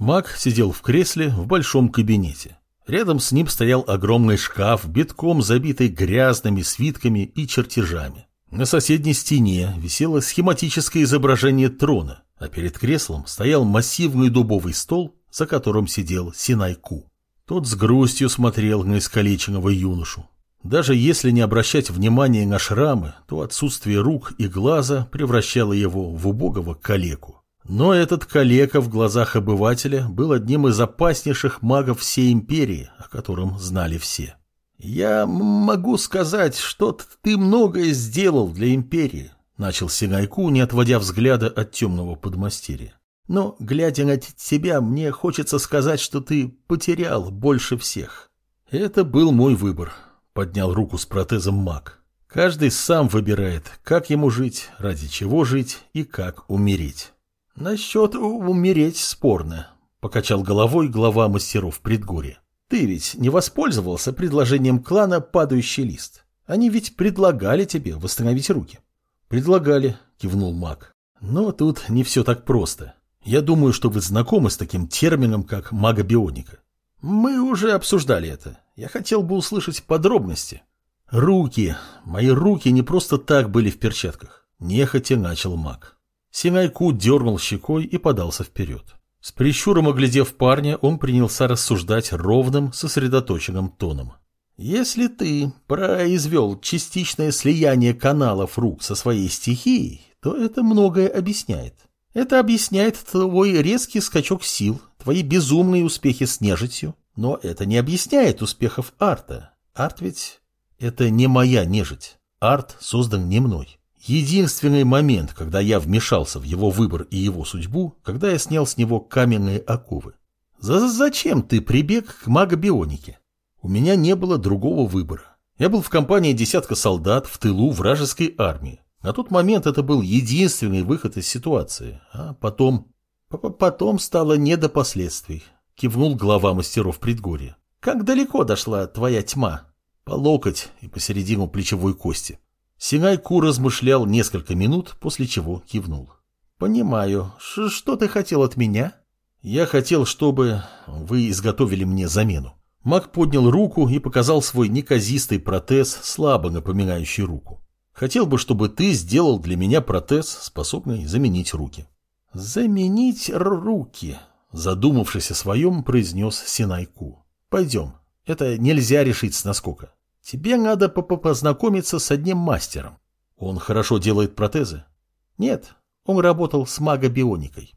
Маг сидел в кресле в большом кабинете. Рядом с ним стоял огромный шкаф, битком забитый грязными свитками и чертежами. На соседней стене висело схематическое изображение трона, а перед креслом стоял массивный дубовый стол, за которым сидел Синайку. Тот с грустью смотрел на искалеченного юношу. Даже если не обращать внимания на шрамы, то отсутствие рук и глаза превращало его в убогого калеку. Но этот калека в глазах обывателя был одним из опаснейших магов всей империи, о котором знали все. «Я могу сказать, что ты многое сделал для империи», — начал Синайку, не отводя взгляда от темного подмастерья. «Но, глядя на тебя, мне хочется сказать, что ты потерял больше всех». «Это был мой выбор», — поднял руку с протезом маг. «Каждый сам выбирает, как ему жить, ради чего жить и как умереть». «Насчет умереть спорно», — покачал головой глава мастеров предгорья. «Ты ведь не воспользовался предложением клана «Падающий лист». Они ведь предлагали тебе восстановить руки». «Предлагали», — кивнул маг. «Но тут не все так просто. Я думаю, что вы знакомы с таким термином, как магобионика». «Мы уже обсуждали это. Я хотел бы услышать подробности». «Руки. Мои руки не просто так были в перчатках». Нехотя начал маг. Синайку дернул щекой и подался вперед. С прищуром оглядев парня, он принялся рассуждать ровным, сосредоточенным тоном. «Если ты произвел частичное слияние каналов рук со своей стихией, то это многое объясняет. Это объясняет твой резкий скачок сил, твои безумные успехи с нежитью, но это не объясняет успехов арта. Арт ведь это не моя нежить. Арт создан не мной. Единственный момент, когда я вмешался в его выбор и его судьбу, когда я снял с него каменные оковы. За зачем ты прибег к магобионике? У меня не было другого выбора. Я был в компании десятка солдат в тылу вражеской армии. На тот момент это был единственный выход из ситуации. А потом... Потом стало не до последствий. Кивнул глава мастеров предгорья. Как далеко дошла твоя тьма? По локоть и посередину плечевой кости. Синайку размышлял несколько минут, после чего кивнул. «Понимаю. Ш что ты хотел от меня?» «Я хотел, чтобы вы изготовили мне замену». Мак поднял руку и показал свой неказистый протез, слабо напоминающий руку. «Хотел бы, чтобы ты сделал для меня протез, способный заменить руки». «Заменить руки», — задумавшись о своем, произнес Синайку. «Пойдем. Это нельзя решить с наскока. Тебе надо по -по познакомиться с одним мастером. Он хорошо делает протезы? Нет, он работал с магобионикой.